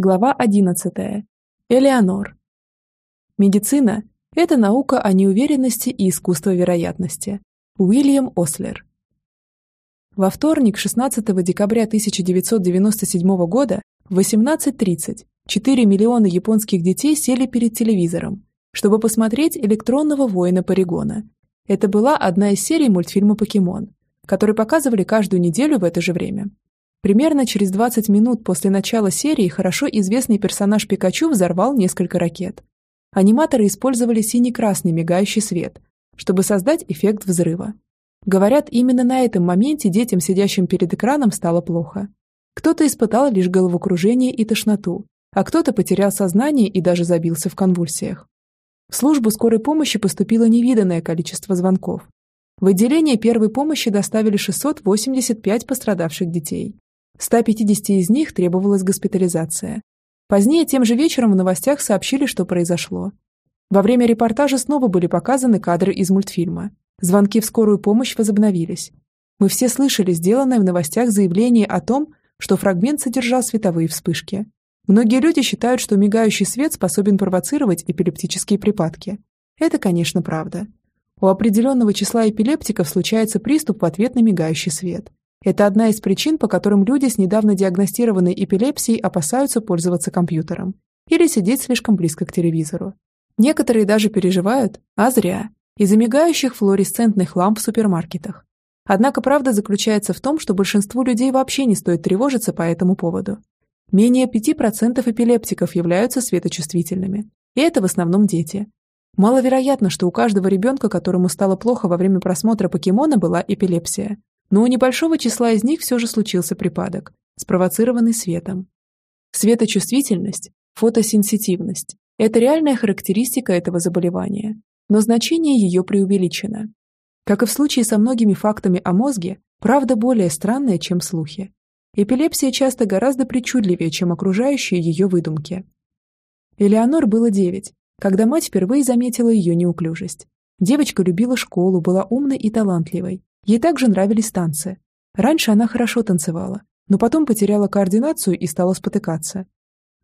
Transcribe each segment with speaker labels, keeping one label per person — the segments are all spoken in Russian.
Speaker 1: Глава 11. Элеонор. Медицина – это наука о неуверенности и искусство вероятности. Уильям Ослер. Во вторник, 16 декабря 1997 года в 18.30 4 миллиона японских детей сели перед телевизором, чтобы посмотреть «Электронного воина Паригона». Это была одна из серий мультфильма «Покемон», который показывали каждую неделю в это же время. Примерно через 20 минут после начала серии хорошо известный персонаж Пикачу взорвал несколько ракет. Аниматоры использовали синий-красный мигающий свет, чтобы создать эффект взрыва. Говорят, именно на этом моменте детям, сидящим перед экраном, стало плохо. Кто-то испытал лишь головокружение и тошноту, а кто-то потерял сознание и даже забился в конвульсиях. В службу скорой помощи поступило невиданное количество звонков. В отделение первой помощи доставили 685 пострадавших детей. 150 из них требовалась госпитализация. Позднее тем же вечером в новостях сообщили, что произошло. Во время репортажа снова были показаны кадры из мультфильма. Звонки в скорую помощь возобновились. Мы все слышали сделанное в новостях заявление о том, что фрагмент содержал световые вспышки. Многие люди считают, что мигающий свет способен провоцировать эпилептические припадки. Это, конечно, правда. У определенного числа эпилептиков случается приступ в ответ на мигающий свет. Это одна из причин, по которым люди с недавно диагностированной эпилепсией опасаются пользоваться компьютером или сидеть слишком близко к телевизору. Некоторые даже переживают, а зря, из-за мигающих флуоресцентных ламп в супермаркетах. Однако правда заключается в том, что большинству людей вообще не стоит тревожиться по этому поводу. Менее 5% эпилептиков являются светочувствительными, и это в основном дети. Маловероятно, что у каждого ребенка, которому стало плохо во время просмотра покемона, была эпилепсия, но у небольшого числа из них все же случился припадок, спровоцированный светом. Светочувствительность, фотосенситивность – это реальная характеристика этого заболевания, но значение ее преувеличено. Как и в случае со многими фактами о мозге, правда более странная, чем слухи. Эпилепсия часто гораздо причудливее, чем окружающие ее выдумки. Элеонор было девять, когда мать впервые заметила ее неуклюжесть. Девочка любила школу, была умной и талантливой, Ей также нравились танцы. Раньше она хорошо танцевала, но потом потеряла координацию и стала спотыкаться.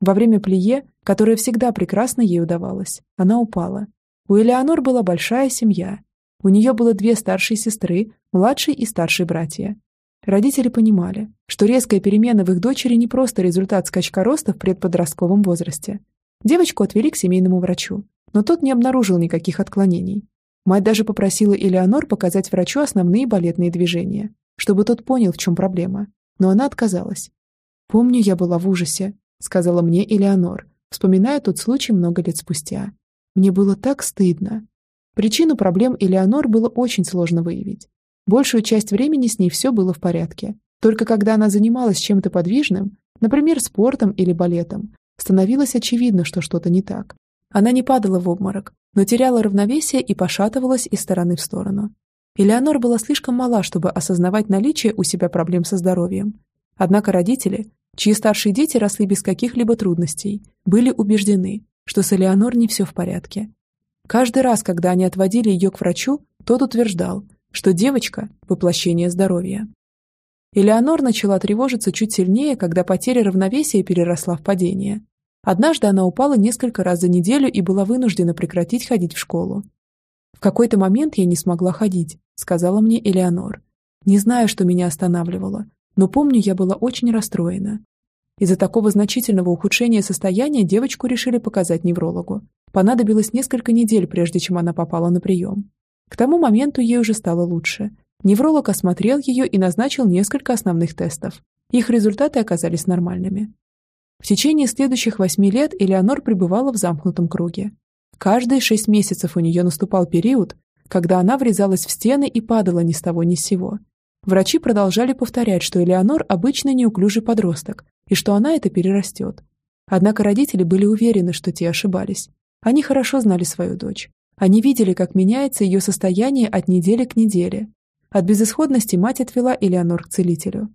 Speaker 1: Во время плие, которое всегда прекрасно ей удавалось, она упала. У Элеонор была большая семья. У нее было две старшие сестры, младший и старший братья. Родители понимали, что резкая перемена в их дочери не просто результат скачка роста в предподростковом возрасте. Девочку отвели к семейному врачу, но тот не обнаружил никаких отклонений. Мать даже попросила Элеонор показать врачу основные балетные движения, чтобы тот понял, в чем проблема. Но она отказалась. «Помню, я была в ужасе», — сказала мне Элеонор, вспоминая тот случай много лет спустя. «Мне было так стыдно». Причину проблем Элеонор было очень сложно выявить. Большую часть времени с ней все было в порядке. Только когда она занималась чем-то подвижным, например, спортом или балетом, становилось очевидно, что что-то не так. Она не падала в обморок, но теряла равновесие и пошатывалась из стороны в сторону. Элеонор была слишком мала, чтобы осознавать наличие у себя проблем со здоровьем. Однако родители, чьи старшие дети росли без каких-либо трудностей, были убеждены, что с Элеонор не все в порядке. Каждый раз, когда они отводили ее к врачу, тот утверждал, что девочка – воплощение здоровья. Элеонор начала тревожиться чуть сильнее, когда потеря равновесия переросла в падение. Однажды она упала несколько раз за неделю и была вынуждена прекратить ходить в школу. «В какой-то момент я не смогла ходить», — сказала мне Элеонор. «Не знаю, что меня останавливало, но помню, я была очень расстроена. Из-за такого значительного ухудшения состояния девочку решили показать неврологу. Понадобилось несколько недель, прежде чем она попала на прием. К тому моменту ей уже стало лучше. Невролог осмотрел ее и назначил несколько основных тестов. Их результаты оказались нормальными. В течение следующих восьми лет Элеонор пребывала в замкнутом круге. Каждые шесть месяцев у нее наступал период, когда она врезалась в стены и падала ни с того ни с сего. Врачи продолжали повторять, что Элеонор обычный неуклюжий подросток, и что она это перерастет. Однако родители были уверены, что те ошибались. Они хорошо знали свою дочь. Они видели, как меняется ее состояние от недели к неделе. От безысходности мать отвела Элеонор к целителю.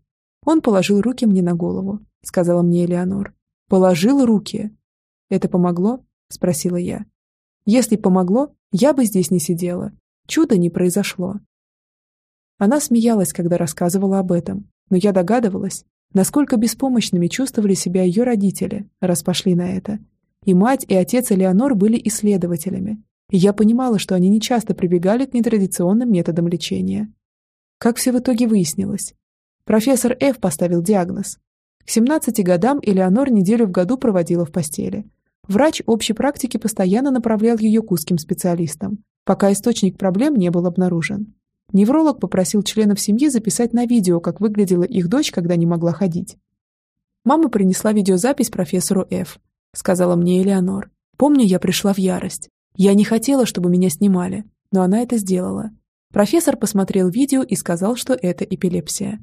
Speaker 1: Он положил руки мне на голову, сказала мне Элеонор. Положил руки. «Это помогло?» – спросила я. «Если помогло, я бы здесь не сидела. Чудо не произошло». Она смеялась, когда рассказывала об этом, но я догадывалась, насколько беспомощными чувствовали себя ее родители, раз пошли на это. И мать, и отец Элеонор были исследователями, и я понимала, что они нечасто прибегали к нетрадиционным методам лечения. Как все в итоге выяснилось? Профессор Ф. поставил диагноз. К 17 годам Элеонор неделю в году проводила в постели. Врач общей практики постоянно направлял ее к узким специалистам, пока источник проблем не был обнаружен. Невролог попросил членов семьи записать на видео, как выглядела их дочь, когда не могла ходить. «Мама принесла видеозапись профессору Ф», — сказала мне Элеонор. «Помню, я пришла в ярость. Я не хотела, чтобы меня снимали, но она это сделала. Профессор посмотрел видео и сказал, что это эпилепсия.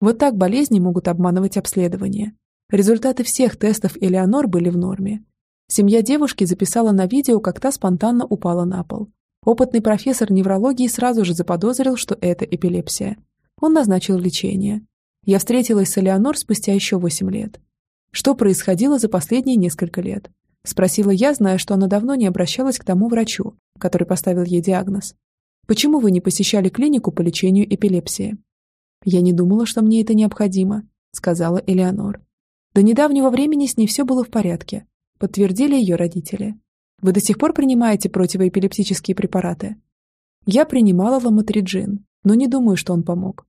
Speaker 1: Вот так болезни могут обманывать обследование. Результаты всех тестов Элеонор были в норме. Семья девушки записала на видео, как та спонтанно упала на пол. Опытный профессор неврологии сразу же заподозрил, что это эпилепсия. Он назначил лечение. Я встретилась с Элеонор спустя еще 8 лет. Что происходило за последние несколько лет? Спросила я, зная, что она давно не обращалась к тому врачу, который поставил ей диагноз. Почему вы не посещали клинику по лечению эпилепсии? Я не думала, что мне это необходимо, сказала Элеонор. До недавнего времени с ней все было в порядке, подтвердили ее родители. Вы до сих пор принимаете противоэпилептические препараты? Я принимала ламотриджин, но не думаю, что он помог.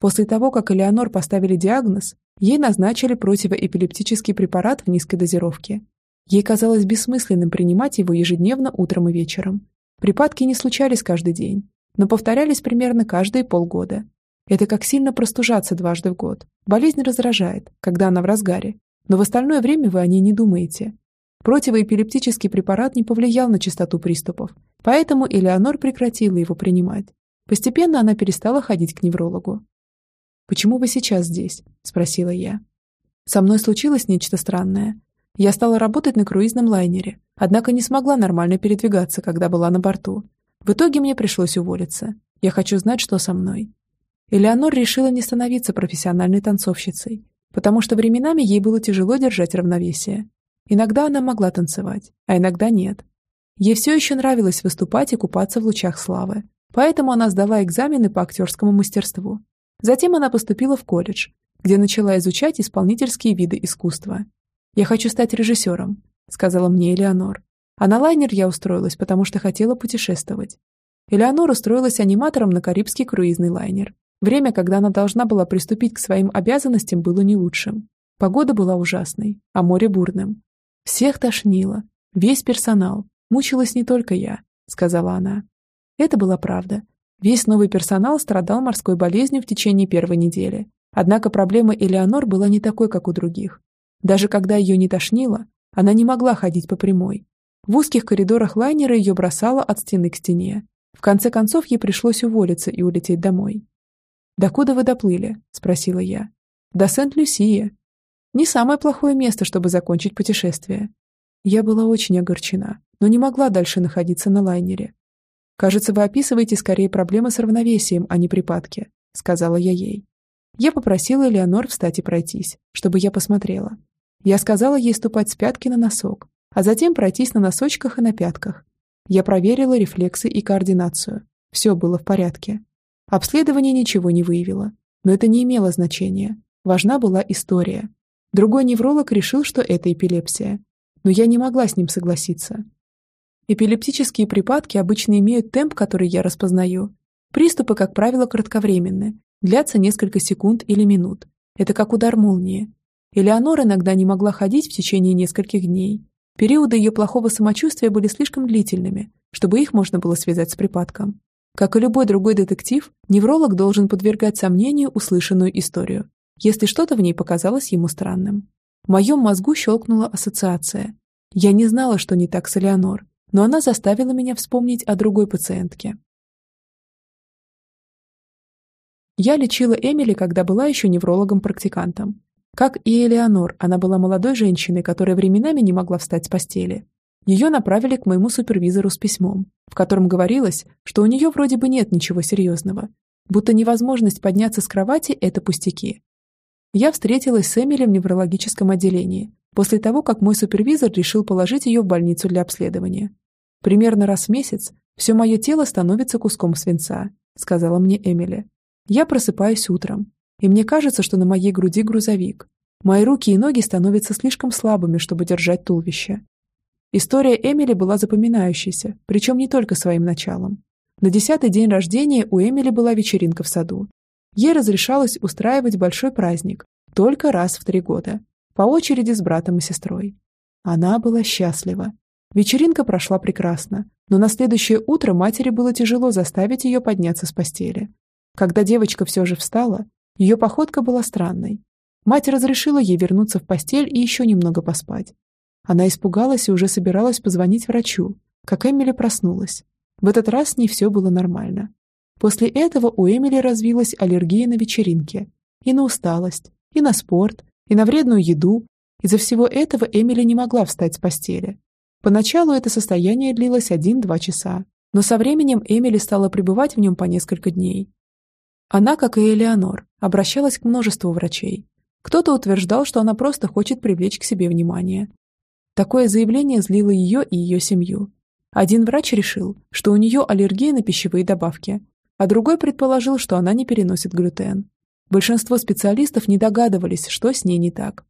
Speaker 1: После того, как Элеонор поставили диагноз, ей назначили противоэпилептический препарат в низкой дозировке. Ей казалось бессмысленным принимать его ежедневно утром и вечером. Припадки не случались каждый день, но повторялись примерно каждые полгода. Это как сильно простужаться дважды в год. Болезнь раздражает, когда она в разгаре, но в остальное время вы о ней не думаете. Противоэпилептический препарат не повлиял на частоту приступов, поэтому Элеонор прекратила его принимать. Постепенно она перестала ходить к неврологу. «Почему вы сейчас здесь?» – спросила я. «Со мной случилось нечто странное. Я стала работать на круизном лайнере, однако не смогла нормально передвигаться, когда была на борту. В итоге мне пришлось уволиться. Я хочу знать, что со мной. Элеонор решила не становиться профессиональной танцовщицей, потому что временами ей было тяжело держать равновесие. Иногда она могла танцевать, а иногда нет. Ей все еще нравилось выступать и купаться в лучах славы, поэтому она сдала экзамены по актерскому мастерству. Затем она поступила в колледж, где начала изучать исполнительские виды искусства. «Я хочу стать режиссером», — сказала мне Элеонор. А на лайнер я устроилась, потому что хотела путешествовать. Элеонор устроилась аниматором на Карибский круизный лайнер. Время, когда она должна была приступить к своим обязанностям, было не лучшим. Погода была ужасной, а море бурным. Всех тошнило. Весь персонал. Мучилась не только я, сказала она. Это была правда. Весь новый персонал страдал морской болезнью в течение первой недели. Однако проблема Элеонор была не такой, как у других. Даже когда ее не тошнило, она не могла ходить по прямой. В узких коридорах лайнера ее бросало от стены к стене. В конце концов, ей пришлось уволиться и улететь домой. «До куда вы доплыли?» – спросила я. «До Сент-Люсии». Не самое плохое место, чтобы закончить путешествие. Я была очень огорчена, но не могла дальше находиться на лайнере. «Кажется, вы описываете скорее проблемы с равновесием, а не припадки», – сказала я ей. Я попросила Элеонор встать и пройтись, чтобы я посмотрела. Я сказала ей ступать с пятки на носок, а затем пройтись на носочках и на пятках. Я проверила рефлексы и координацию. Все было в порядке. Обследование ничего не выявило, но это не имело значения. Важна была история. Другой невролог решил, что это эпилепсия. Но я не могла с ним согласиться. Эпилептические припадки обычно имеют темп, который я распознаю. Приступы, как правило, кратковременны, длятся несколько секунд или минут. Это как удар молнии. Элеонор иногда не могла ходить в течение нескольких дней. Периоды ее плохого самочувствия были слишком длительными, чтобы их можно было связать с припадком. Как и любой другой детектив, невролог должен подвергать сомнению услышанную историю, если что-то в ней показалось ему странным. В моем мозгу щелкнула ассоциация. Я не знала, что не так с Элеонор, но она заставила меня вспомнить о другой пациентке. Я лечила Эмили, когда была еще неврологом-практикантом. Как и Элеонор, она была молодой женщиной, которая временами не могла встать с постели. Ее направили к моему супервизору с письмом, в котором говорилось, что у нее вроде бы нет ничего серьезного, будто невозможность подняться с кровати – это пустяки. Я встретилась с Эмили в неврологическом отделении, после того, как мой супервизор решил положить ее в больницу для обследования. Примерно раз в месяц все мое тело становится куском свинца, сказала мне Эмили. Я просыпаюсь утром. и мне кажется, что на моей груди грузовик. Мои руки и ноги становятся слишком слабыми, чтобы держать туловище. История Эмили была запоминающейся, причем не только своим началом. На десятый день рождения у Эмили была вечеринка в саду. Ей разрешалось устраивать большой праздник только раз в три года, по очереди с братом и сестрой. Она была счастлива. Вечеринка прошла прекрасно, но на следующее утро матери было тяжело заставить ее подняться с постели. Когда девочка все же встала, ее походка была странной. Мать разрешила ей вернуться в постель и еще немного поспать. Она испугалась и уже собиралась позвонить врачу, как Эмили проснулась. В этот раз с ней все было нормально. После этого у Эмили развилась аллергия на вечеринке, и на усталость, и на спорт, и на вредную еду. Из-за всего этого Эмили не могла встать с постели. Поначалу это состояние длилось один-два часа, но со временем Эмили стала пребывать в нем по несколько дней. Она, как и Элеонор, обращалась к множеству врачей. Кто-то утверждал, что она просто хочет привлечь к себе внимание. Такое заявление злило ее и ее семью. Один врач решил, что у нее аллергия на пищевые добавки, а другой предположил, что она не переносит глютен. Большинство специалистов не догадывались, что с ней не так.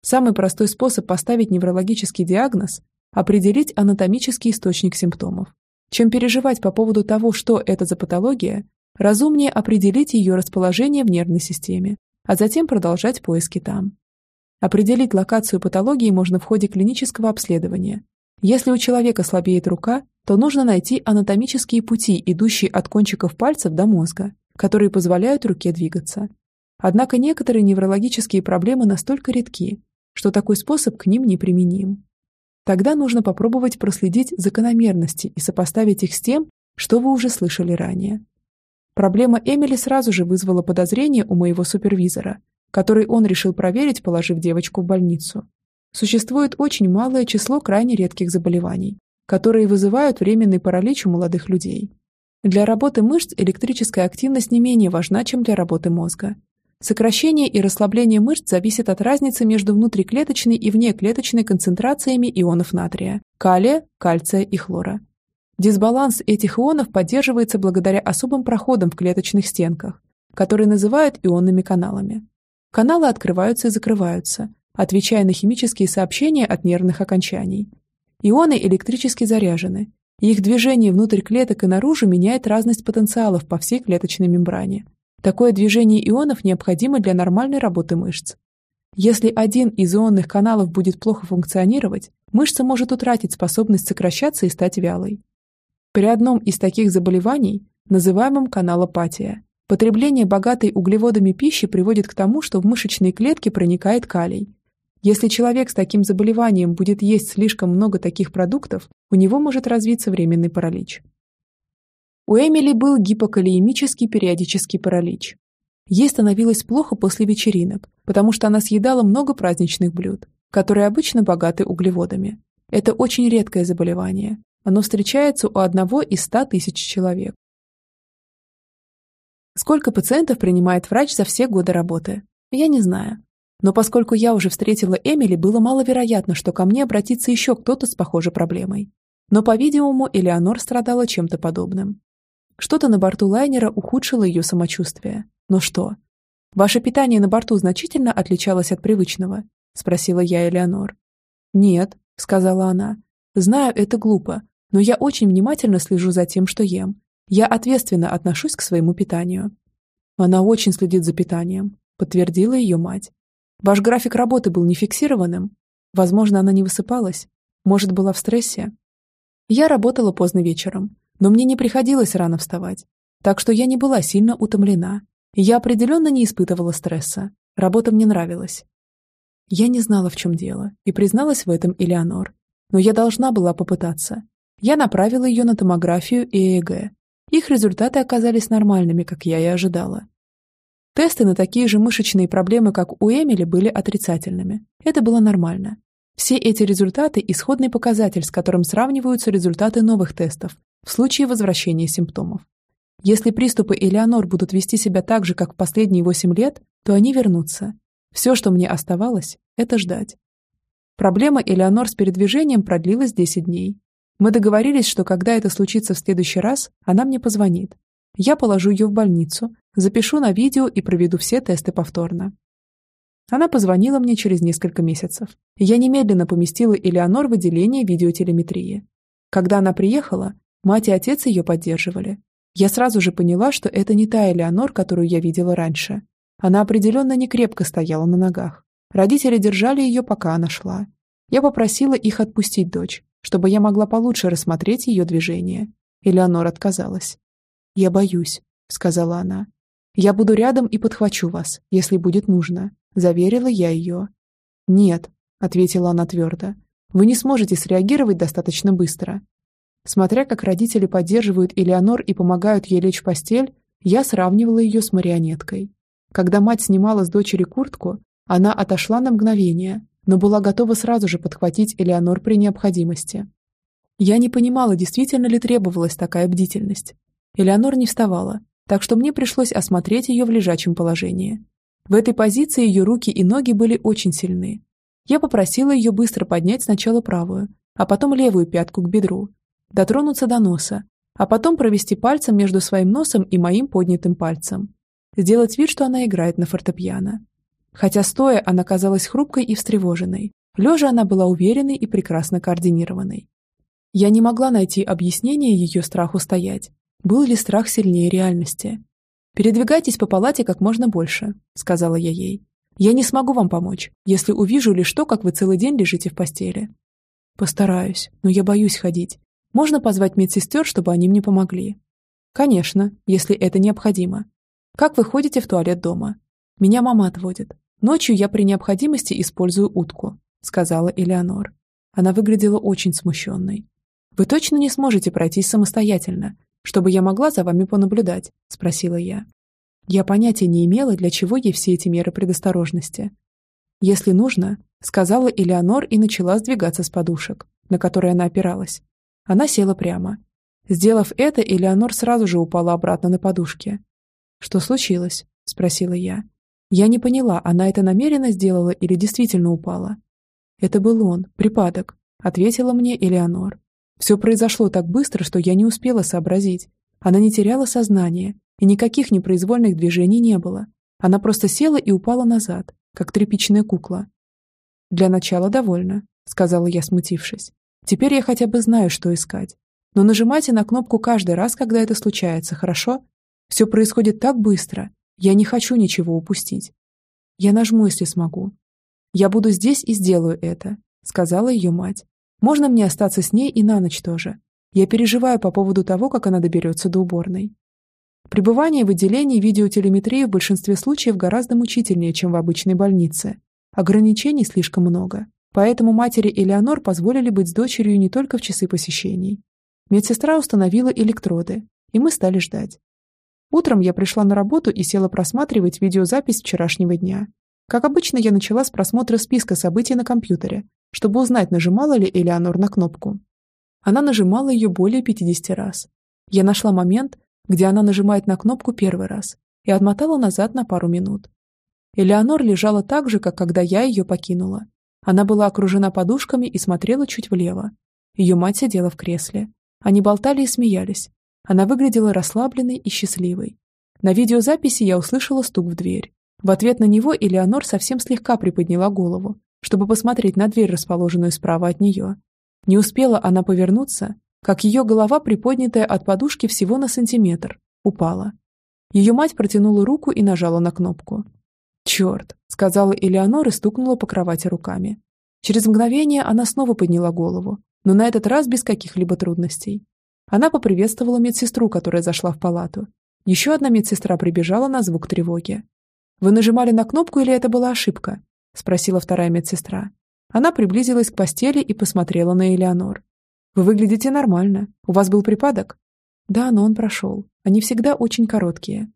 Speaker 1: Самый простой способ поставить неврологический диагноз – определить анатомический источник симптомов. Чем переживать по поводу того, что это за патология, разумнее определить ее расположение в нервной системе, а затем продолжать поиски там. Определить локацию патологии можно в ходе клинического обследования. Если у человека слабеет рука, то нужно найти анатомические пути, идущие от кончиков пальцев до мозга, которые позволяют руке двигаться. Однако некоторые неврологические проблемы настолько редки, что такой способ к ним неприменим. Тогда нужно попробовать проследить закономерности и сопоставить их с тем, что вы уже слышали ранее. Проблема Эмили сразу же вызвала подозрение у моего супервизора, который он решил проверить, положив девочку в больницу. Существует очень малое число крайне редких заболеваний, которые вызывают временный паралич у молодых людей. Для работы мышц электрическая активность не менее важна, чем для работы мозга. Сокращение и расслабление мышц зависит от разницы между внутриклеточной и внеклеточной концентрациями ионов натрия, калия, кальция и хлора. Дисбаланс этих ионов поддерживается благодаря особым проходам в клеточных стенках, которые называют ионными каналами. Каналы открываются и закрываются, отвечая на химические сообщения от нервных окончаний. Ионы электрически заряжены, их движение внутрь клеток и наружу меняет разность потенциалов по всей клеточной мембране. Такое движение ионов необходимо для нормальной работы мышц. Если один из ионных каналов будет плохо функционировать, мышца может утратить способность сокращаться и стать вялой. При одном из таких заболеваний, называемом каналопатия, потребление богатой углеводами пищи приводит к тому, что в мышечные клетки проникает калий. Если человек с таким заболеванием будет есть слишком много таких продуктов, у него может развиться временный паралич. У Эмили был гипокалиемический периодический паралич. Ей становилось плохо после вечеринок, потому что она съедала много праздничных блюд, которые обычно богаты углеводами. Это очень редкое заболевание, оно встречается у одного из 100 тысяч человек. Сколько пациентов принимает врач за все годы работы? Я не знаю. Но поскольку я уже встретила Эмили, было маловероятно, что ко мне обратится еще кто-то с похожей проблемой. Но, по-видимому, Элеонор страдала чем-то подобным. Что-то на борту лайнера ухудшило ее самочувствие. Но что? «Ваше питание на борту значительно отличалось от привычного?» – спросила я Элеонор. «Нет», – сказала она. «Знаю, это глупо, но я очень внимательно слежу за тем, что ем. Я ответственно отношусь к своему питанию. Она очень следит за питанием, подтвердила ее мать. Ваш график работы был нефиксированным. Возможно, она не высыпалась. Может, была в стрессе. Я работала поздно вечером, но мне не приходилось рано вставать. Так что я не была сильно утомлена. Я определенно не испытывала стресса. Работа мне нравилась. Я не знала, в чем дело, и призналась в этом Элеонор. Но я должна была попытаться. Я направила ее на томографию и ЭЭГ. Их результаты оказались нормальными, как я и ожидала. Тесты на такие же мышечные проблемы, как у Эмили, были отрицательными. Это было нормально. Все эти результаты – исходный показатель, с которым сравниваются результаты новых тестов в случае возвращения симптомов. Если приступы Элеонор будут вести себя так же, как в последние 8 лет, то они вернутся. Все, что мне оставалось, это ждать. Проблема Элеонор с передвижением продлилась 10 дней. Мы договорились, что когда это случится в следующий раз, она мне позвонит. Я положу ее в больницу, запишу на видео и проведу все тесты повторно. Она позвонила мне через несколько месяцев. Я немедленно поместила Элеонор в отделение видеотелеметрии. Когда она приехала, мать и отец ее поддерживали. Я сразу же поняла, что это не та Элеонор, которую я видела раньше. Она определенно не крепко стояла на ногах. Родители держали ее, пока она шла. Я попросила их отпустить дочь, чтобы я могла получше рассмотреть ее движение. Элеонор отказалась. «Я боюсь», — сказала она. «Я буду рядом и подхвачу вас, если будет нужно», — заверила я ее. «Нет», — ответила она твердо. «Вы не сможете среагировать достаточно быстро». Смотря как родители поддерживают Элеонор и помогают ей лечь в постель, я сравнивала ее с марионеткой. Когда мать снимала с дочери куртку, она отошла на мгновение, но была готова сразу же подхватить Элеонор при необходимости. Я не понимала, действительно ли требовалась такая бдительность. Элеонор не вставала, так что мне пришлось осмотреть ее в лежачем положении. В этой позиции ее руки и ноги были очень сильны. Я попросила ее быстро поднять сначала правую, а потом левую пятку к бедру, дотронуться до носа, а потом провести пальцем между своим носом и моим поднятым пальцем. Сделать вид, что она играет на фортепиано. Хотя стоя она казалась хрупкой и встревоженной, лежа она была уверенной и прекрасно координированной. Я не могла найти объяснение ее страху стоять. Был ли страх сильнее реальности? «Передвигайтесь по палате как можно больше», — сказала я ей. «Я не смогу вам помочь, если увижу лишь то, как вы целый день лежите в постели». «Постараюсь, но я боюсь ходить. Можно позвать медсестер, чтобы они мне помогли?» «Конечно, если это необходимо. Как вы ходите в туалет дома?» «Меня мама отводит. Ночью я при необходимости использую утку», — сказала Элеонор. Она выглядела очень смущенной. «Вы точно не сможете пройтись самостоятельно, чтобы я могла за вами понаблюдать?» – спросила я. Я понятия не имела, для чего ей все эти меры предосторожности. «Если нужно», – сказала Элеонор и начала сдвигаться с подушек, на которые она опиралась. Она села прямо. Сделав это, Элеонор сразу же упала обратно на подушке. «Что случилось?» – спросила я. Я не поняла, она это намеренно сделала или действительно упала. «Это был он, припадок», — ответила мне Элеонор. Все произошло так быстро, что я не успела сообразить. Она не теряла сознание, и никаких непроизвольных движений не было. Она просто села и упала назад, как тряпичная кукла. «Для начала довольна», — сказала я, смутившись. «Теперь я хотя бы знаю, что искать. Но нажимайте на кнопку каждый раз, когда это случается, хорошо? Все происходит так быстро, я не хочу ничего упустить. Я нажму, если смогу. Я буду здесь и сделаю это, сказала ее мать. Можно мне остаться с ней и на ночь тоже. Я переживаю по поводу того, как она доберется до уборной. Пребывание в отделении видеотелеметрии в большинстве случаев гораздо мучительнее, чем в обычной больнице. Ограничений слишком много. Поэтому матери Элеонор позволили быть с дочерью не только в часы посещений. Медсестра установила электроды, и мы стали ждать. Утром я пришла на работу и села просматривать видеозапись вчерашнего дня. Как обычно, я начала с просмотра списка событий на компьютере, чтобы узнать, нажимала ли Элеонор на кнопку. Она нажимала ее более 50 раз. Я нашла момент, где она нажимает на кнопку первый раз, и отмотала назад на пару минут. Элеонор лежала так же, как когда я ее покинула. Она была окружена подушками и смотрела чуть влево. Ее мать сидела в кресле. Они болтали и смеялись, она выглядела расслабленной и счастливой. На видеозаписи я услышала стук в дверь. В ответ на него Элеонор совсем слегка приподняла голову, чтобы посмотреть на дверь, расположенную справа от нее. Не успела она повернуться, как ее голова, приподнятая от подушки всего на сантиметр, упала. Ее мать протянула руку и нажала на кнопку. «Черт!» — сказала Элеонор и стукнула по кровати руками. Через мгновение она снова подняла голову, но на этот раз без каких-либо трудностей. Она поприветствовала медсестру, которая зашла в палату. Еще одна медсестра прибежала на звук тревоги. «Вы нажимали на кнопку или это была ошибка?» – спросила вторая медсестра. Она приблизилась к постели и посмотрела на Элеонор. «Вы выглядите нормально. У вас был припадок?» «Да, но он прошел. Они всегда очень короткие».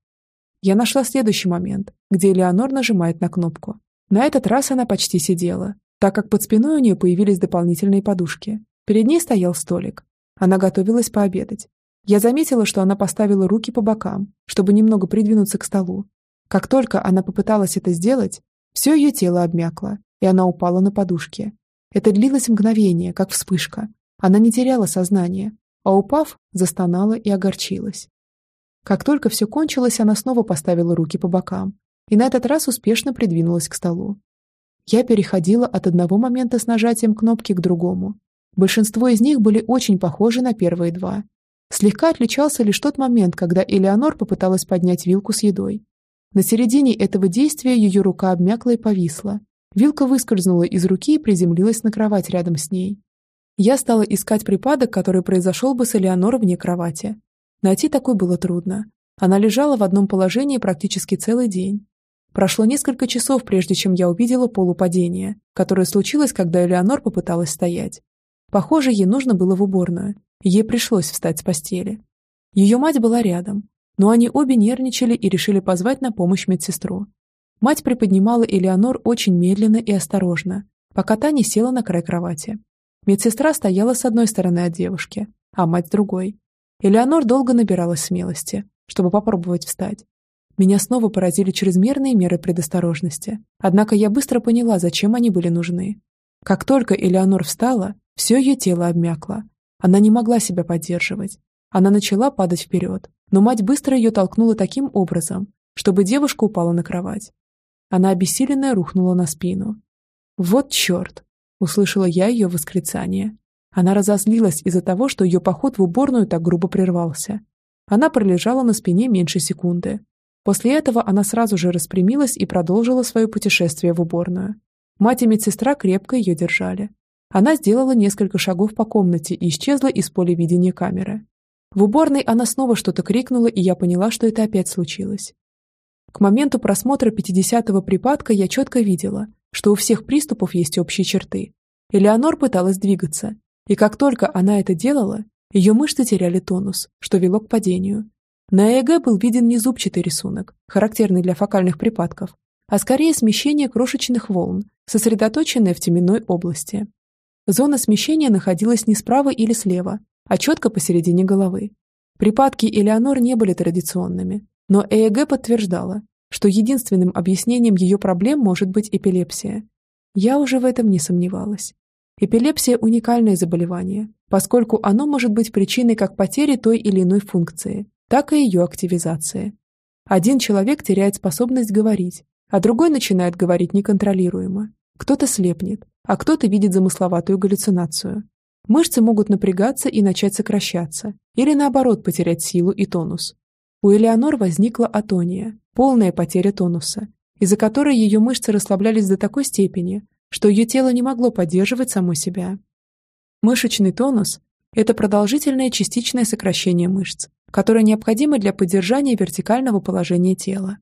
Speaker 1: Я нашла следующий момент, где Элеонор нажимает на кнопку. На этот раз она почти сидела, так как под спиной у нее появились дополнительные подушки. Перед ней стоял столик, она готовилась пообедать. Я заметила, что она поставила руки по бокам, чтобы немного придвинуться к столу. Как только она попыталась это сделать, все ее тело обмякло, и она упала на подушке. Это длилось мгновение, как вспышка. Она не теряла сознание, а упав, застонала и огорчилась. Как только все кончилось, она снова поставила руки по бокам и на этот раз успешно придвинулась к столу. Я переходила от одного момента с нажатием кнопки к другому. Большинство из них были очень похожи на первые два. Слегка отличался лишь тот момент, когда Элеонор попыталась поднять вилку с едой. На середине этого действия ее рука обмякла и повисла. Вилка выскользнула из руки и приземлилась на кровать рядом с ней. Я стала искать припадок, который произошел бы с Элеонор вне кровати. Найти такой было трудно. Она лежала в одном положении практически целый день. Прошло несколько часов, прежде чем я увидела полупадение, которое случилось, когда Элеонор попыталась стоять. Похоже, ей нужно было в уборную. Ей пришлось встать с постели. Ее мать была рядом, но они обе нервничали и решили позвать на помощь медсестру. Мать приподнимала Элеонор очень медленно и осторожно, пока та не села на край кровати. Медсестра стояла с одной стороны от девушки, а мать с другой. Элеонор долго набиралась смелости, чтобы попробовать встать. Меня снова поразили чрезмерные меры предосторожности. Однако я быстро поняла, зачем они были нужны. Как только Элеонор встала, все ее тело обмякло. Она не могла себя поддерживать. Она начала падать вперед, но мать быстро ее толкнула таким образом, чтобы девушка упала на кровать. Она обессиленная рухнула на спину. «Вот черт!» — услышала я ее восклицание. Она разозлилась из-за того, что ее поход в уборную так грубо прервался. Она пролежала на спине меньше секунды, После этого она сразу же распрямилась и продолжила свое путешествие в уборную. Мать и медсестра крепко ее держали. Она сделала несколько шагов по комнате и исчезла из поля видения камеры. В уборной она снова что-то крикнула, и я поняла, что это опять случилось. К моменту просмотра 50-го припадка я четко видела, что у всех приступов есть общие черты. Элеонор пыталась двигаться, и как только она это делала, ее мышцы теряли тонус, что вело к падению. На ЭЭГ был виден не зубчатый рисунок, характерный для фокальных припадков, а скорее смещение крошечных волн, сосредоточенное в теменной области. Зона смещения находилась не справа или слева, а четко посередине головы. Припадки Элеонор не были традиционными, но ЭЭГ подтверждала, что единственным объяснением ее проблем может быть эпилепсия. Я уже в этом не сомневалась. Эпилепсия – уникальное заболевание, поскольку оно может быть причиной как потери той или иной функции, так и ее активизации. Один человек теряет способность говорить, а другой начинает говорить неконтролируемо. Кто-то слепнет, а кто-то видит замысловатую галлюцинацию. Мышцы могут напрягаться и начать сокращаться, или наоборот потерять силу и тонус. У Элеонор возникла атония, полная потеря тонуса, из-за которой ее мышцы расслаблялись до такой степени, что ее тело не могло поддерживать само себя. Мышечный тонус – это продолжительное частичное сокращение мышц, которое необходимо для поддержания вертикального положения тела.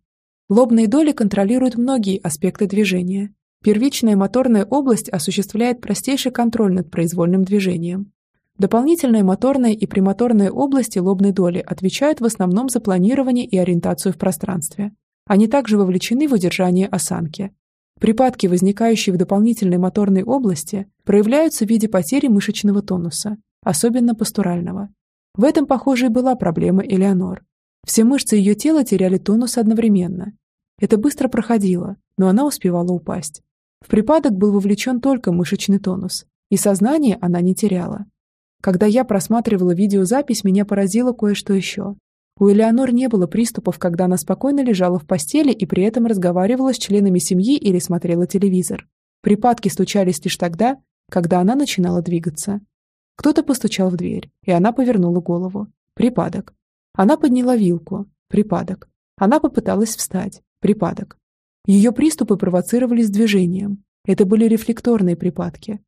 Speaker 1: Лобные доли контролируют многие аспекты движения. Первичная моторная область осуществляет простейший контроль над произвольным движением. Дополнительная моторная и премоторная области лобной доли отвечают в основном за планирование и ориентацию в пространстве. Они также вовлечены в удержание осанки. Припадки, возникающие в дополнительной моторной области, проявляются в виде потери мышечного тонуса, особенно постурального. В этом, похоже, и была проблема Элеонор. Все мышцы ее тела теряли тонус одновременно. Это быстро проходило, но она успевала упасть. В припадок был вовлечен только мышечный тонус, и сознание она не теряла. Когда я просматривала видеозапись, меня поразило кое-что еще. У Элеонор не было приступов, когда она спокойно лежала в постели и при этом разговаривала с членами семьи или смотрела телевизор. Припадки случались лишь тогда, когда она начинала двигаться. Кто-то постучал в дверь, и она повернула голову. Припадок. Она подняла вилку. Припадок. Она попыталась встать. Припадок. Ее приступы провоцировались движением. Это были рефлекторные припадки.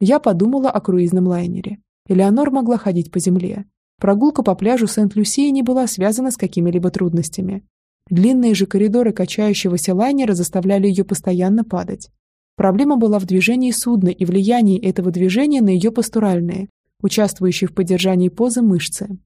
Speaker 1: Я подумала о круизном лайнере. Элеонор могла ходить по земле. Прогулка по пляжу Сент-Люсии не была связана с какими-либо трудностями. Длинные же коридоры качающегося лайнера заставляли ее постоянно падать. Проблема была в движении судна и влиянии этого движения на ее пастуральные, участвующие в поддержании позы мышцы.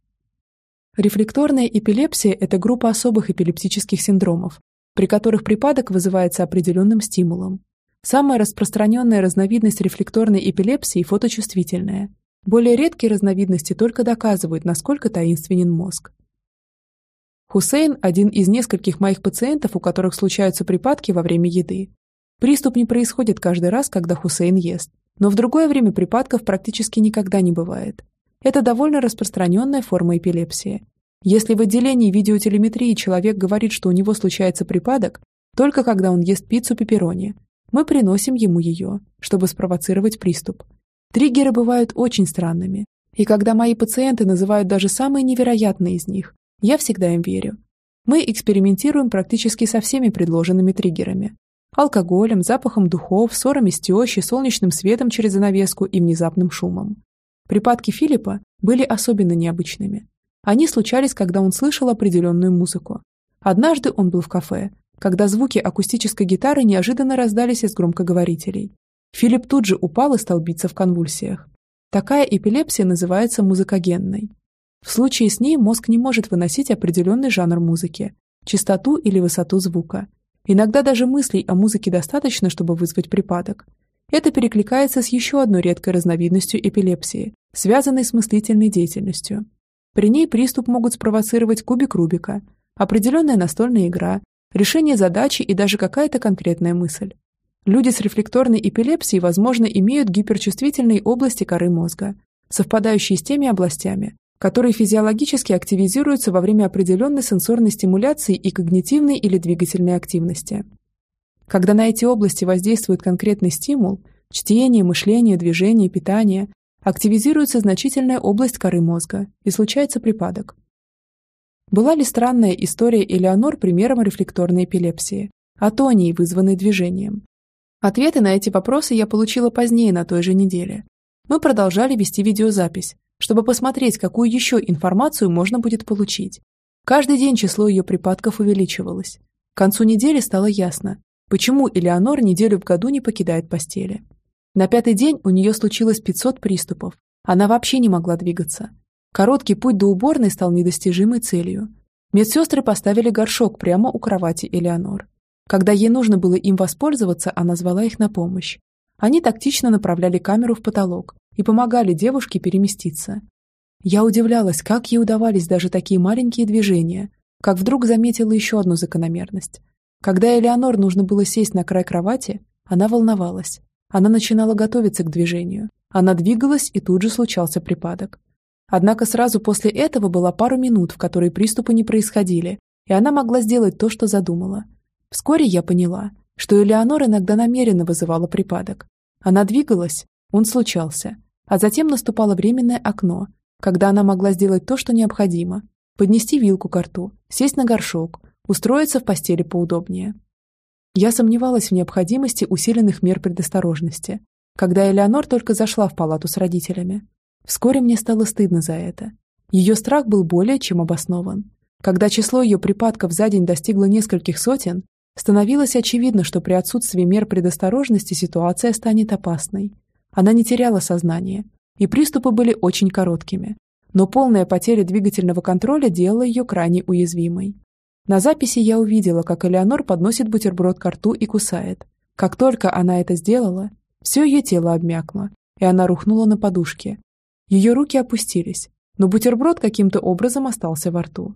Speaker 1: Рефлекторная эпилепсия – это группа особых эпилептических синдромов, при которых припадок вызывается определенным стимулом. Самая распространенная разновидность рефлекторной эпилепсии – фоточувствительная. Более редкие разновидности только доказывают, насколько таинственен мозг. Хусейн – один из нескольких моих пациентов, у которых случаются припадки во время еды. Приступ не происходит каждый раз, когда Хусейн ест, но в другое время припадков практически никогда не бывает. Это довольно распространенная форма эпилепсии. Если в отделении видеотелеметрии человек говорит, что у него случается припадок, только когда он ест пиццу пепперони, мы приносим ему ее, чтобы спровоцировать приступ. Триггеры бывают очень странными, и когда мои пациенты называют даже самые невероятные из них, я всегда им верю. Мы экспериментируем практически со всеми предложенными триггерами. Алкоголем, запахом духов, ссорами с тещей, солнечным светом через занавеску и внезапным шумом. Припадки Филиппа были особенно необычными. Они случались, когда он слышал определенную музыку. Однажды он был в кафе, когда звуки акустической гитары неожиданно раздались из громкоговорителей. Филипп тут же упал и стал биться в конвульсиях. Такая эпилепсия называется музыкогенной. В случае с ней мозг не может выносить определенный жанр музыки, частоту или высоту звука. Иногда даже мыслей о музыке достаточно, чтобы вызвать припадок. Это перекликается с еще одной редкой разновидностью эпилепсии, связанной с мыслительной деятельностью. При ней приступ могут спровоцировать кубик Рубика, определенная настольная игра, решение задачи и даже какая-то конкретная мысль. Люди с рефлекторной эпилепсией, возможно, имеют гиперчувствительные области коры мозга, совпадающие с теми областями, которые физиологически активизируются во время определенной сенсорной стимуляции и когнитивной или двигательной активности. Когда на эти области воздействует конкретный стимул – чтение, мышление, движение, питание – активизируется значительная область коры мозга и случается припадок. Была ли странная история Элеонор примером рефлекторной эпилепсии, атонии, вызванной движением? Ответы на эти вопросы я получила позднее на той же неделе. Мы продолжали вести видеозапись, чтобы посмотреть, какую еще информацию можно будет получить. Каждый день число ее припадков увеличивалось. К концу недели стало ясно, почему Элеонор неделю в году не покидает постели. На пятый день у нее случилось 500 приступов. Она вообще не могла двигаться. Короткий путь до уборной стал недостижимой целью. Медсестры поставили горшок прямо у кровати Элеонор. Когда ей нужно было им воспользоваться, она звала их на помощь. Они тактично направляли камеру в потолок и помогали девушке переместиться. Я удивлялась, как ей удавались даже такие маленькие движения, как вдруг заметила еще одну закономерность. Когда Элеонор нужно было сесть на край кровати, она волновалась. Она начинала готовиться к движению. Она двигалась, и тут же случался припадок. Однако сразу после этого была пару минут, в которые приступы не происходили, и она могла сделать то, что задумала. Вскоре я поняла, что Элеонор иногда намеренно вызывала припадок. Она двигалась, он случался, а затем наступало временное окно, когда она могла сделать то, что необходимо – поднести вилку к рту, сесть на горшок, устроиться в постели поудобнее. Я сомневалась в необходимости усиленных мер предосторожности, когда Элеонор только зашла в палату с родителями. Вскоре мне стало стыдно за это. Ее страх был более чем обоснован. Когда число ее припадков за день достигло нескольких сотен, Становилось очевидно, что при отсутствии мер предосторожности ситуация станет опасной. Она не теряла сознание, и приступы были очень короткими, но полная потеря двигательного контроля делала ее крайне уязвимой. На записи я увидела, как Элеонор подносит бутерброд к рту и кусает. Как только она это сделала, все ее тело обмякло, и она рухнула на подушке. Ее руки опустились, но бутерброд каким-то образом остался во рту.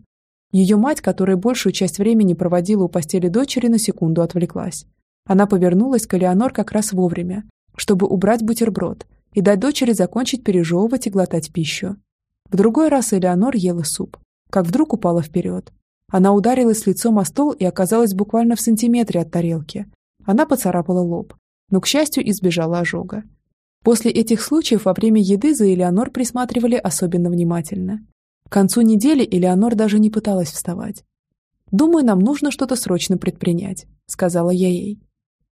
Speaker 1: Ее мать, которая большую часть времени проводила у постели дочери, на секунду отвлеклась. Она повернулась к Элеонор как раз вовремя, чтобы убрать бутерброд и дать дочери закончить пережевывать и глотать пищу. В другой раз Элеонор ела суп, как вдруг упала вперед. Она ударилась лицом о стол и оказалась буквально в сантиметре от тарелки. Она поцарапала лоб, но, к счастью, избежала ожога. После этих случаев во время еды за Элеонор присматривали особенно внимательно. К концу недели Элеонор даже не пыталась вставать. «Думаю, нам нужно что-то срочно предпринять», — сказала я ей.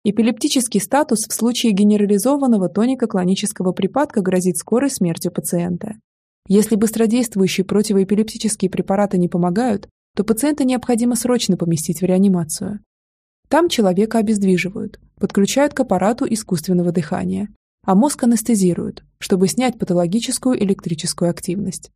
Speaker 1: Эпилептический статус в случае генерализованного тонико-клонического припадка грозит скорой смертью пациента. Если быстродействующие противоэпилептические препараты не помогают, то пациента необходимо срочно поместить в реанимацию. Там человека обездвиживают, подключают к аппарату искусственного дыхания, а мозг анестезируют, чтобы снять патологическую электрическую активность.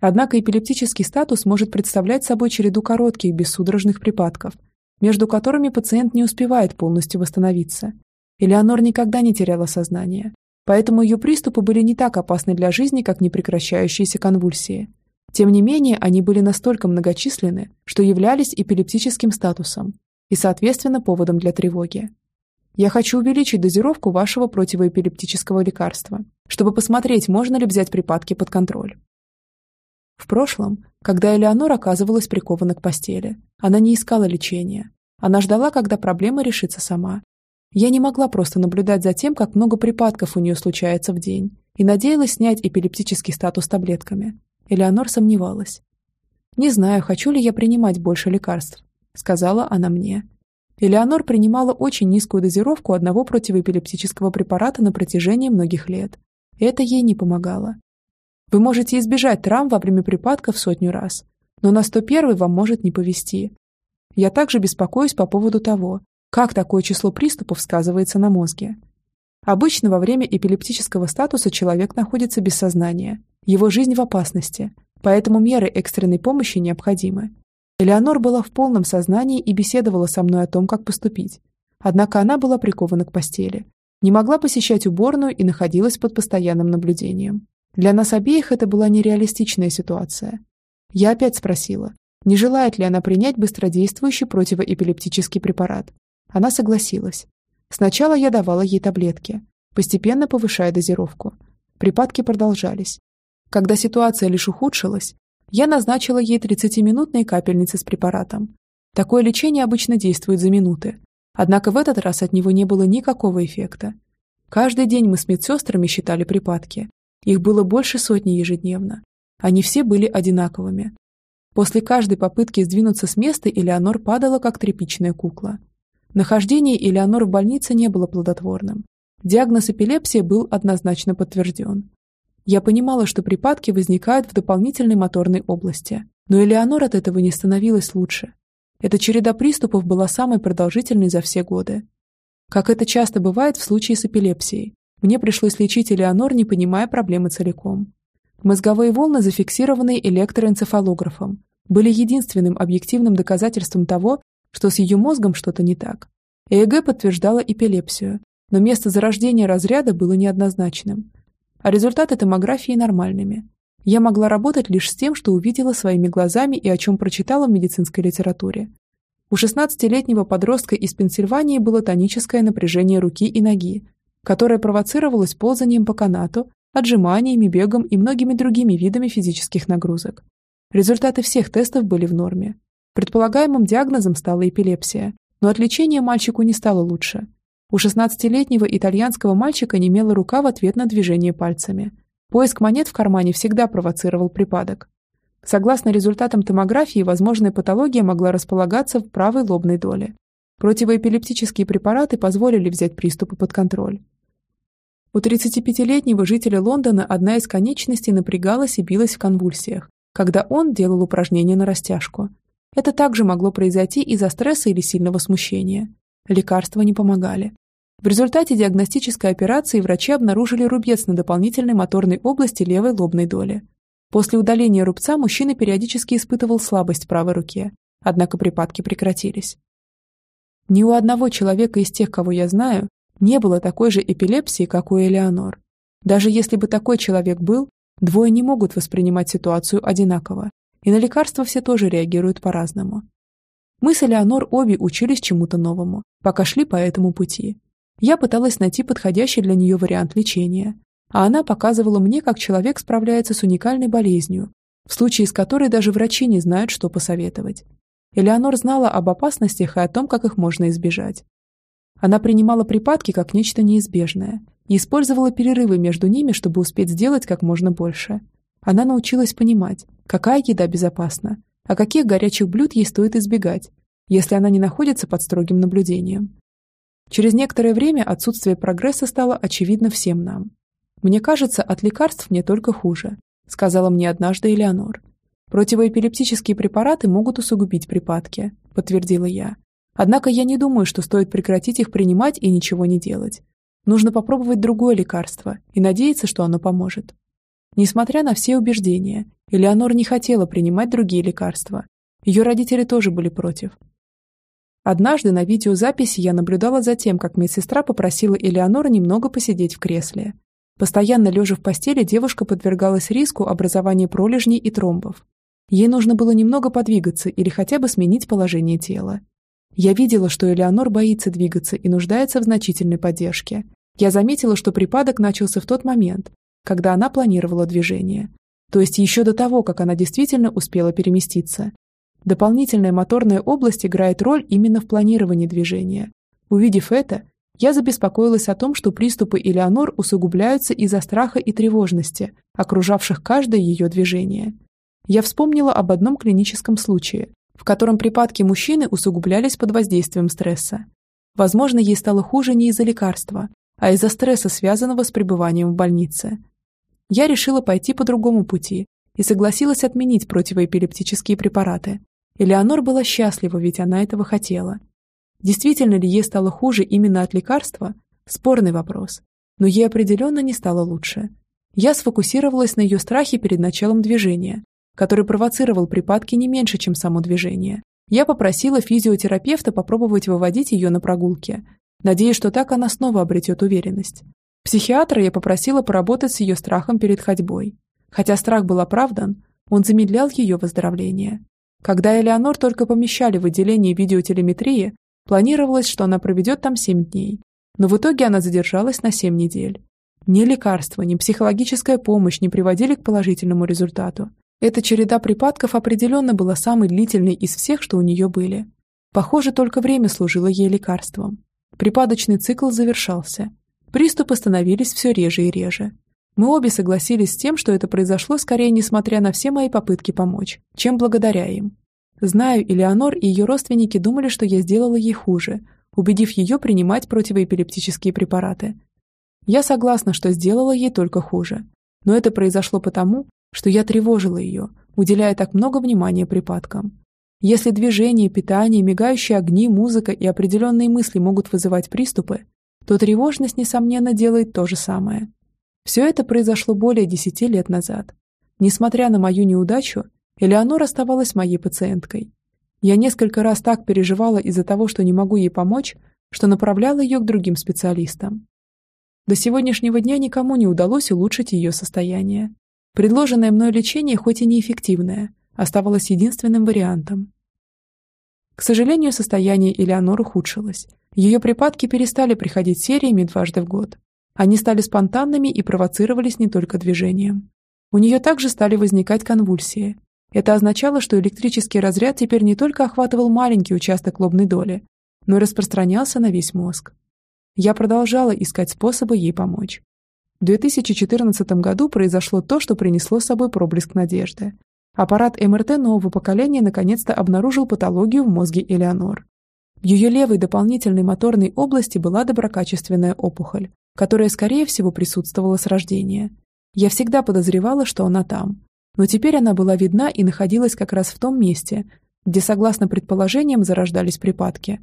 Speaker 1: Однако эпилептический статус может представлять собой череду коротких бессудорожных припадков, между которыми пациент не успевает полностью восстановиться. Элеонор никогда не теряла сознание, поэтому ее приступы были не так опасны для жизни, как непрекращающиеся конвульсии. Тем не менее, они были настолько многочисленны, что являлись эпилептическим статусом и, соответственно, поводом для тревоги. Я хочу увеличить дозировку вашего противоэпилептического лекарства, чтобы посмотреть, можно ли взять припадки под контроль. В прошлом когда Элеонор оказывалась прикована к постели. Она не искала лечения. Она ждала, когда проблема решится сама. Я не могла просто наблюдать за тем, как много припадков у нее случается в день, и надеялась снять эпилептический статус таблетками. Элеонор сомневалась. «Не знаю, хочу ли я принимать больше лекарств», — сказала она мне. Элеонор принимала очень низкую дозировку одного противоэпилептического препарата на протяжении многих лет. Это ей не помогало. Вы можете избежать травм во время припадков сотню раз, но на 101 вам может не повезти. Я также беспокоюсь по поводу того, как такое число приступов сказывается на мозге. Обычно во время эпилептического статуса человек находится без сознания, его жизнь в опасности, поэтому меры экстренной помощи необходимы. Элеонор была в полном сознании и беседовала со мной о том, как поступить. Однако она была прикована к постели, не могла посещать уборную и находилась под постоянным наблюдением. Для нас обеих это была нереалистичная ситуация. Я опять спросила, не желает ли она принять быстродействующий противоэпилептический препарат. Она согласилась. Сначала я давала ей таблетки, постепенно повышая дозировку. Припадки продолжались. Когда ситуация лишь ухудшилась, я назначила ей 30-минутные капельницы с препаратом. Такое лечение обычно действует за минуты. Однако в этот раз от него не было никакого эффекта. Каждый день мы с медсестрами считали припадки, их было больше сотни ежедневно. Они все были одинаковыми. После каждой попытки сдвинуться с места Элеонор падала, как тряпичная кукла. Нахождение Элеонор в больнице не было плодотворным. Диагноз эпилепсии был однозначно подтвержден. Я понимала, что припадки возникают в дополнительной моторной области, но Элеонор от этого не становилась лучше. Эта череда приступов была самой продолжительной за все годы. Как это часто бывает в случае с эпилепсией, мне пришлось лечить Элеонор, не понимая проблемы целиком. Мозговые волны, зафиксированные электроэнцефалографом, были единственным объективным доказательством того, что с ее мозгом что-то не так. ЭЭГ подтверждала эпилепсию, но место зарождения разряда было неоднозначным, а результаты томографии нормальными. Я могла работать лишь с тем, что увидела своими глазами и о чем прочитала в медицинской литературе. У 16-летнего подростка из Пенсильвании было тоническое напряжение руки и ноги, которое провоцировалось ползанием по канату, отжиманиями, бегом и многими другими видами физических нагрузок. Результаты всех тестов были в норме. Предполагаемым диагнозом стала эпилепсия, но от лечения мальчику не стало лучше. У 16-летнего итальянского мальчика немела рука в ответ на движение пальцами. Поиск монет в кармане всегда провоцировал припадок. Согласно результатам томографии, возможная патология могла располагаться в правой лобной доле. Противоэпилептические препараты позволили взять приступы под контроль. У 35-летнего жителя Лондона одна из конечностей напрягалась и билась в конвульсиях, когда он делал упражнения на растяжку. Это также могло произойти из-за стресса или сильного смущения. Лекарства не помогали. В результате диагностической операции врачи обнаружили рубец на дополнительной моторной области левой лобной доли. После удаления рубца мужчина периодически испытывал слабость в правой руке, однако припадки прекратились. Ни у одного человека из тех, кого я знаю, не было такой же эпилепсии, как у Элеонор. Даже если бы такой человек был, двое не могут воспринимать ситуацию одинаково, и на лекарства все тоже реагируют по-разному. Мы с Элеонор обе учились чему-то новому, пока шли по этому пути. Я пыталась найти подходящий для нее вариант лечения, а она показывала мне, как человек справляется с уникальной болезнью, в случае с которой даже врачи не знают, что посоветовать. Элеонор знала об опасностях и о том, как их можно избежать. Она принимала припадки как нечто неизбежное и использовала перерывы между ними, чтобы успеть сделать как можно больше. Она научилась понимать, какая еда безопасна, а каких горячих блюд ей стоит избегать, если она не находится под строгим наблюдением. Через некоторое время отсутствие прогресса стало очевидно всем нам. «Мне кажется, от лекарств мне только хуже», сказала мне однажды Элеонор. Противоэпилептические препараты могут усугубить припадки, подтвердила я. Однако я не думаю, что стоит прекратить их принимать и ничего не делать. Нужно попробовать другое лекарство и надеяться, что оно поможет. Несмотря на все убеждения, Элеонор не хотела принимать другие лекарства. Ее родители тоже были против. Однажды на видеозаписи я наблюдала за тем, как медсестра попросила Элеонора немного посидеть в кресле. Постоянно лежа в постели, девушка подвергалась риску образования пролежней и тромбов. Ей нужно было немного подвигаться или хотя бы сменить положение тела. Я видела, что Элеонор боится двигаться и нуждается в значительной поддержке. Я заметила, что припадок начался в тот момент, когда она планировала движение. то есть еще до того, как она действительно успела переместиться. Дополнительная моторная область играет роль именно в планировании движения. Увидев это, я забеспокоилась о том, что приступы Элеонор усугубляются из-за страха и тревожности, окружавших каждое ее движение. Я вспомнила об одном клиническом случае, в котором припадки мужчины усугублялись под воздействием стресса. Возможно, ей стало хуже не из-за лекарства, а из-за стресса, связанного с пребыванием в больнице. Я решила пойти по другому пути и согласилась отменить противоэпилептические препараты. Элеонор была счастлива, ведь она этого хотела. Действительно ли ей стало хуже именно от лекарства? Спорный вопрос. Но ей определенно не стало лучше. Я сфокусировалась на ее страхе перед началом движения, который провоцировал припадки не меньше, чем само движение. Я попросила физиотерапевта попробовать выводить ее на прогулки, надеясь, что так она снова обретет уверенность. Психиатра я попросила поработать с ее страхом перед ходьбой. Хотя страх был оправдан, он замедлял ее выздоровление. Когда Элеонор только помещали в отделение видеотелеметрии, планировалось, что она проведет там 7 дней. Но в итоге она задержалась на 7 недель. Ни лекарства, ни психологическая помощь не приводили к положительному результату. Эта череда припадков определенно была самой длительной из всех, что у нее были. Похоже, только время служило ей лекарством. Припадочный цикл завершался. Приступы становились все реже и реже. Мы обе согласились с тем, что это произошло скорее несмотря на все мои попытки помочь, чем благодаря им. Знаю, Элеонор и ее родственники думали, что я сделала ей хуже, убедив ее принимать противоэпилептические препараты. Я согласна, что сделала ей только хуже. Но это произошло потому, что я тревожила ее, уделяя так много внимания припадкам. Если движение, питание, мигающие огни, музыка и определенные мысли могут вызывать приступы, то тревожность, несомненно, делает то же самое. Все это произошло более десяти лет назад. Несмотря на мою неудачу, Элеонора оставалась моей пациенткой. Я несколько раз так переживала из-за того, что не могу ей помочь, что направляла ее к другим специалистам. До сегодняшнего дня никому не удалось улучшить ее состояние. Предложенное мной лечение, хоть и неэффективное, оставалось единственным вариантом. К сожалению, состояние Элеонор ухудшилось. Ее припадки перестали приходить сериями дважды в год. Они стали спонтанными и провоцировались не только движением. У нее также стали возникать конвульсии. Это означало, что электрический разряд теперь не только охватывал маленький участок лобной доли, но и распространялся на весь мозг. Я продолжала искать способы ей помочь. В 2014 году произошло то, что принесло с собой проблеск надежды. Аппарат МРТ нового поколения наконец-то обнаружил патологию в мозге Элеонор. В ее левой дополнительной моторной области была доброкачественная опухоль, которая, скорее всего, присутствовала с рождения. Я всегда подозревала, что она там. Но теперь она была видна и находилась как раз в том месте, где, согласно предположениям, зарождались припадки.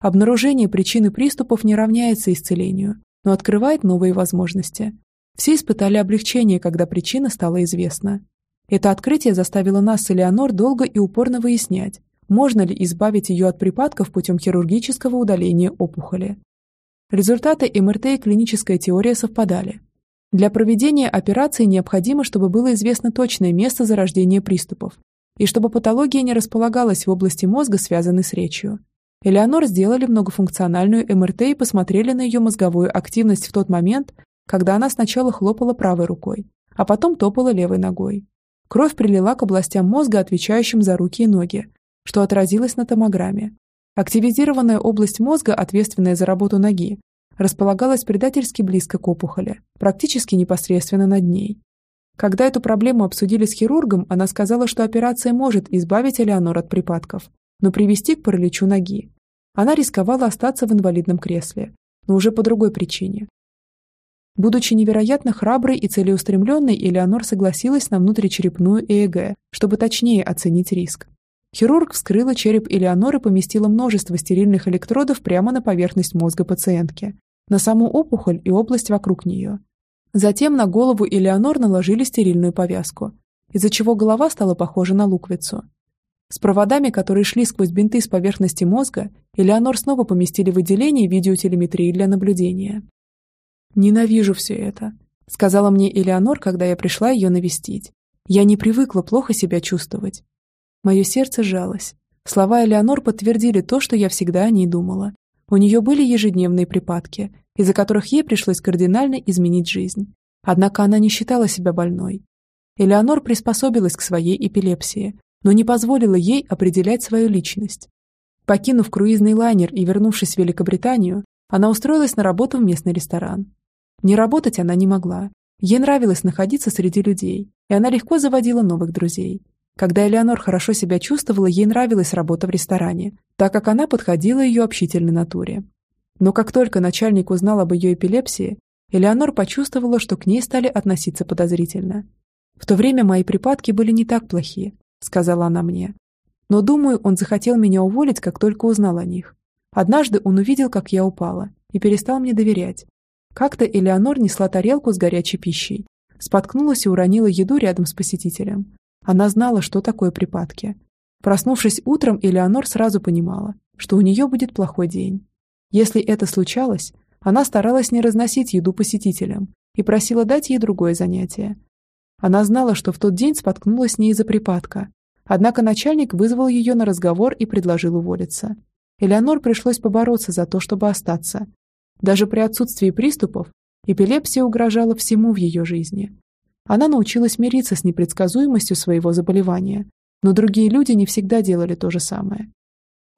Speaker 1: Обнаружение причины приступов не равняется исцелению, но открывает новые возможности. Все испытали облегчение, когда причина стала известна. Это открытие заставило нас с Элеонор долго и упорно выяснять, можно ли избавить ее от припадков путем хирургического удаления опухоли. Результаты МРТ и клиническая теория совпадали. Для проведения операции необходимо, чтобы было известно точное место зарождения приступов и чтобы патология не располагалась в области мозга, связанной с речью. Элеонор сделали многофункциональную МРТ и посмотрели на ее мозговую активность в тот момент, когда она сначала хлопала правой рукой, а потом топала левой ногой. Кровь прилила к областям мозга, отвечающим за руки и ноги, что отразилось на томограмме. Активизированная область мозга, ответственная за работу ноги, располагалась предательски близко к опухоли, практически непосредственно над ней. Когда эту проблему обсудили с хирургом, она сказала, что операция может избавить Элеонор от припадков, но привести к параличу ноги. Она рисковала остаться в инвалидном кресле, но уже по другой причине. Будучи невероятно храброй и целеустремленной, Элеонор согласилась на внутричерепную ЭЭГ, чтобы точнее оценить риск. Хирург вскрыла череп Элеонор и поместила множество стерильных электродов прямо на поверхность мозга пациентки, на саму опухоль и область вокруг нее. Затем на голову Элеонор наложили стерильную повязку, из-за чего голова стала похожа на луковицу. С проводами, которые шли сквозь бинты с поверхности мозга, Элеонор снова поместили в отделение видеотелеметрии для наблюдения. «Ненавижу все это», — сказала мне Элеонор, когда я пришла ее навестить. «Я не привыкла плохо себя чувствовать». Мое сердце сжалось. Слова Элеонор подтвердили то, что я всегда о ней думала. У нее были ежедневные припадки, из-за которых ей пришлось кардинально изменить жизнь. Однако она не считала себя больной. Элеонор приспособилась к своей эпилепсии, но не позволила ей определять свою личность. Покинув круизный лайнер и вернувшись в Великобританию, она устроилась на работу в местный ресторан. Не работать она не могла. Ей нравилось находиться среди людей, и она легко заводила новых друзей. Когда Элеонор хорошо себя чувствовала, ей нравилась работа в ресторане, так как она подходила ее общительной натуре. Но как только начальник узнал об ее эпилепсии, Элеонор почувствовала, что к ней стали относиться подозрительно. «В то время мои припадки были не так плохи», — сказала она мне. «Но, думаю, он захотел меня уволить, как только узнал о них. Однажды он увидел, как я упала, и перестал мне доверять. Как-то Элеонор несла тарелку с горячей пищей, споткнулась и уронила еду рядом с посетителем. Она знала, что такое припадки. Проснувшись утром, Элеонор сразу понимала, что у нее будет плохой день. Если это случалось, она старалась не разносить еду посетителям и просила дать ей другое занятие. Она знала, что в тот день споткнулась не из-за припадка, однако начальник вызвал ее на разговор и предложил уволиться. Элеонор пришлось побороться за то, чтобы остаться. Даже при отсутствии приступов эпилепсия угрожала всему в ее жизни. Она научилась мириться с непредсказуемостью своего заболевания, но другие люди не всегда делали то же самое.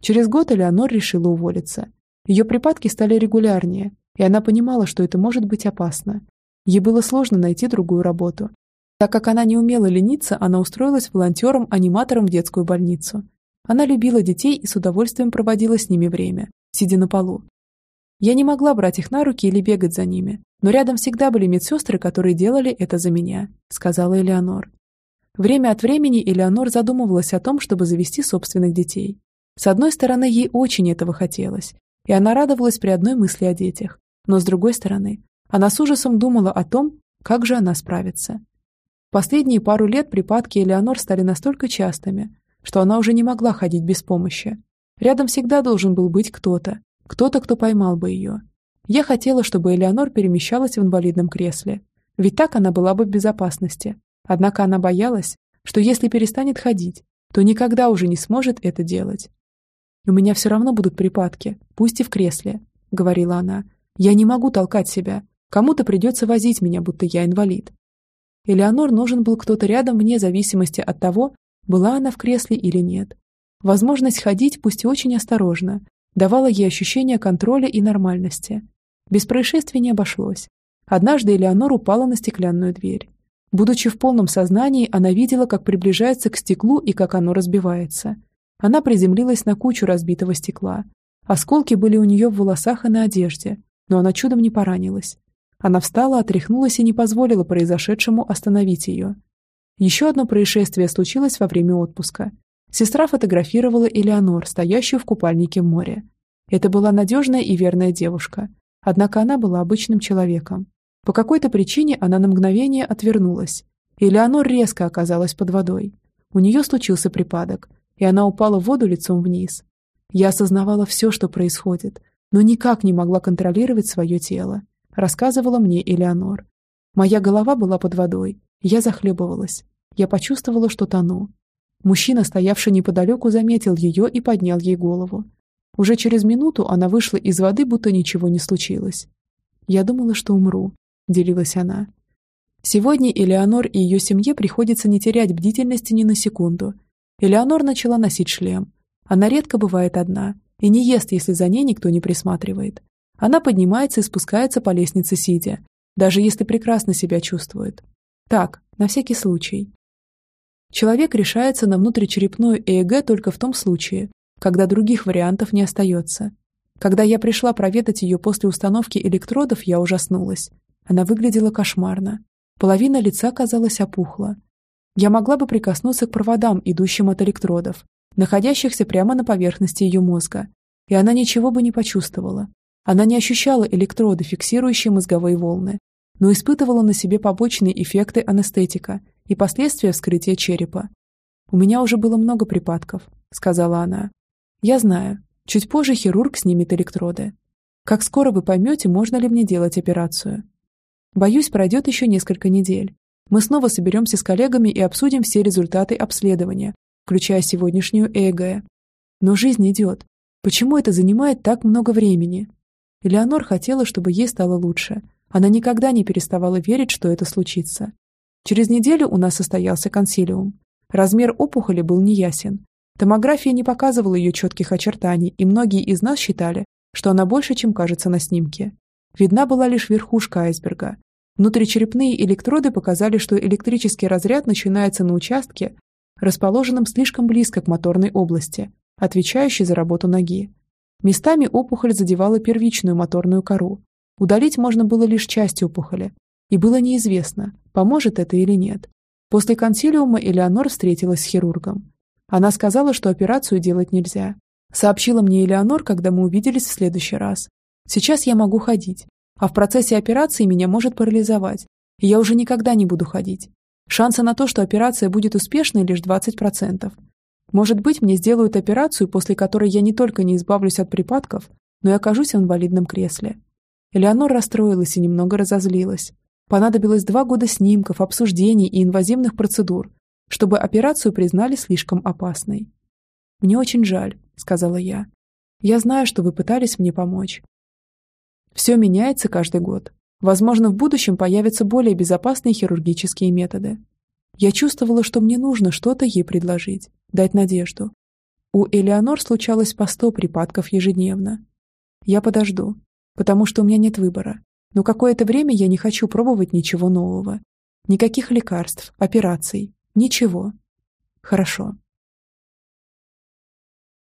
Speaker 1: Через год Элеонор решила уволиться. Ее припадки стали регулярнее, и она понимала, что это может быть опасно. Ей было сложно найти другую работу. Так как она не умела лениться, она устроилась волонтером-аниматором в детскую больницу. Она любила детей и с удовольствием проводила с ними время, сидя на полу. Я не могла брать их на руки или бегать за ними, но рядом всегда были медсестры, которые делали это за меня», — сказала Элеонор. Время от времени Элеонор задумывалась о том, чтобы завести собственных детей. С одной стороны, ей очень этого хотелось, и она радовалась при одной мысли о детях. Но с другой стороны, она с ужасом думала о том, как же она справится. Последние пару лет припадки Элеонор стали настолько частыми, что она уже не могла ходить без помощи. Рядом всегда должен был быть кто-то, кто-то, кто поймал бы ее. Я хотела, чтобы Элеонор перемещалась в инвалидном кресле, ведь так она была бы в безопасности. Однако она боялась, что если перестанет ходить, то никогда уже не сможет это делать. «У меня все равно будут припадки, пусть и в кресле», — говорила она. «Я не могу толкать себя. Кому-то придется возить меня, будто я инвалид». Элеонор нужен был кто-то рядом вне зависимости от того, была она в кресле или нет. Возможность ходить, пусть и очень осторожно, давала ей ощущение контроля и нормальности. Без происшествий не обошлось. Однажды Элеонор упала на стеклянную дверь. Будучи в полном сознании, она видела, как приближается к стеклу и как оно разбивается. Она приземлилась на кучу разбитого стекла. Осколки были у нее в волосах и на одежде, но она чудом не поранилась. Она встала, отряхнулась и не позволила произошедшему остановить ее. Еще одно происшествие случилось во время отпуска. Сестра фотографировала Элеонор, стоящую в купальнике в море. Это была надежная и верная девушка. Однако она была обычным человеком. По какой-то причине она на мгновение отвернулась. Элеонор резко оказалась под водой. У нее случился припадок, и она упала в воду лицом вниз. Я осознавала все, что происходит, но никак не могла контролировать свое тело, рассказывала мне Элеонор. Моя голова была под водой, я захлебывалась. Я почувствовала, что тону. Мужчина, стоявший неподалеку, заметил ее и поднял ей голову. Уже через минуту она вышла из воды, будто ничего не случилось. «Я думала, что умру», — делилась она. Сегодня Элеонор и ее семье приходится не терять бдительности ни на секунду — Элеонор начала носить шлем. Она редко бывает одна и не ест, если за ней никто не присматривает. Она поднимается и спускается по лестнице сидя, даже если прекрасно себя чувствует. Так, на всякий случай. Человек решается на внутричерепную ЭЭГ только в том случае, когда других вариантов не остается. Когда я пришла проведать ее после установки электродов, я ужаснулась. Она выглядела кошмарно. Половина лица, казалось, опухла. Я могла бы прикоснуться к проводам, идущим от электродов, находящихся прямо на поверхности ее мозга, и она ничего бы не почувствовала. Она не ощущала электроды, фиксирующие мозговые волны, но испытывала на себе побочные эффекты анестетика и последствия вскрытия черепа. «У меня уже было много припадков», — сказала она. «Я знаю. Чуть позже хирург снимет электроды. Как скоро вы поймете, можно ли мне делать операцию? Боюсь, пройдет еще несколько недель, мы снова соберемся с коллегами и обсудим все результаты обследования, включая сегодняшнюю ЭЭГ. Но жизнь идет. Почему это занимает так много времени? Элеонор хотела, чтобы ей стало лучше. Она никогда не переставала верить, что это случится. Через неделю у нас состоялся консилиум. Размер опухоли был неясен. Томография не показывала ее четких очертаний, и многие из нас считали, что она больше, чем кажется на снимке. Видна была лишь верхушка айсберга. Внутричерепные электроды показали, что электрический разряд начинается на участке, расположенном слишком близко к моторной области, отвечающей за работу ноги. Местами опухоль задевала первичную моторную кору. Удалить можно было лишь часть опухоли, и было неизвестно, поможет это или нет. После консилиума Элеонор встретилась с хирургом. Она сказала, что операцию делать нельзя. Сообщила мне Элеонор, когда мы увиделись в следующий раз. Сейчас я могу ходить, а в процессе операции меня может парализовать, и я уже никогда не буду ходить. Шансы на то, что операция будет успешной, лишь 20%. Может быть, мне сделают операцию, после которой я не только не избавлюсь от припадков, но и окажусь в инвалидном кресле. Элеонор расстроилась и немного разозлилась. Понадобилось два года снимков, обсуждений и инвазивных процедур, чтобы операцию признали слишком опасной. «Мне очень жаль», — сказала я. «Я знаю, что вы пытались мне помочь. Все меняется каждый год. Возможно, в будущем появятся более безопасные хирургические методы. Я чувствовала, что мне нужно что-то ей предложить, дать надежду. У Элеонор случалось по сто припадков ежедневно. Я подожду, потому что у меня нет выбора. Но какое-то время я не хочу пробовать ничего нового. Никаких лекарств, операций, ничего. Хорошо.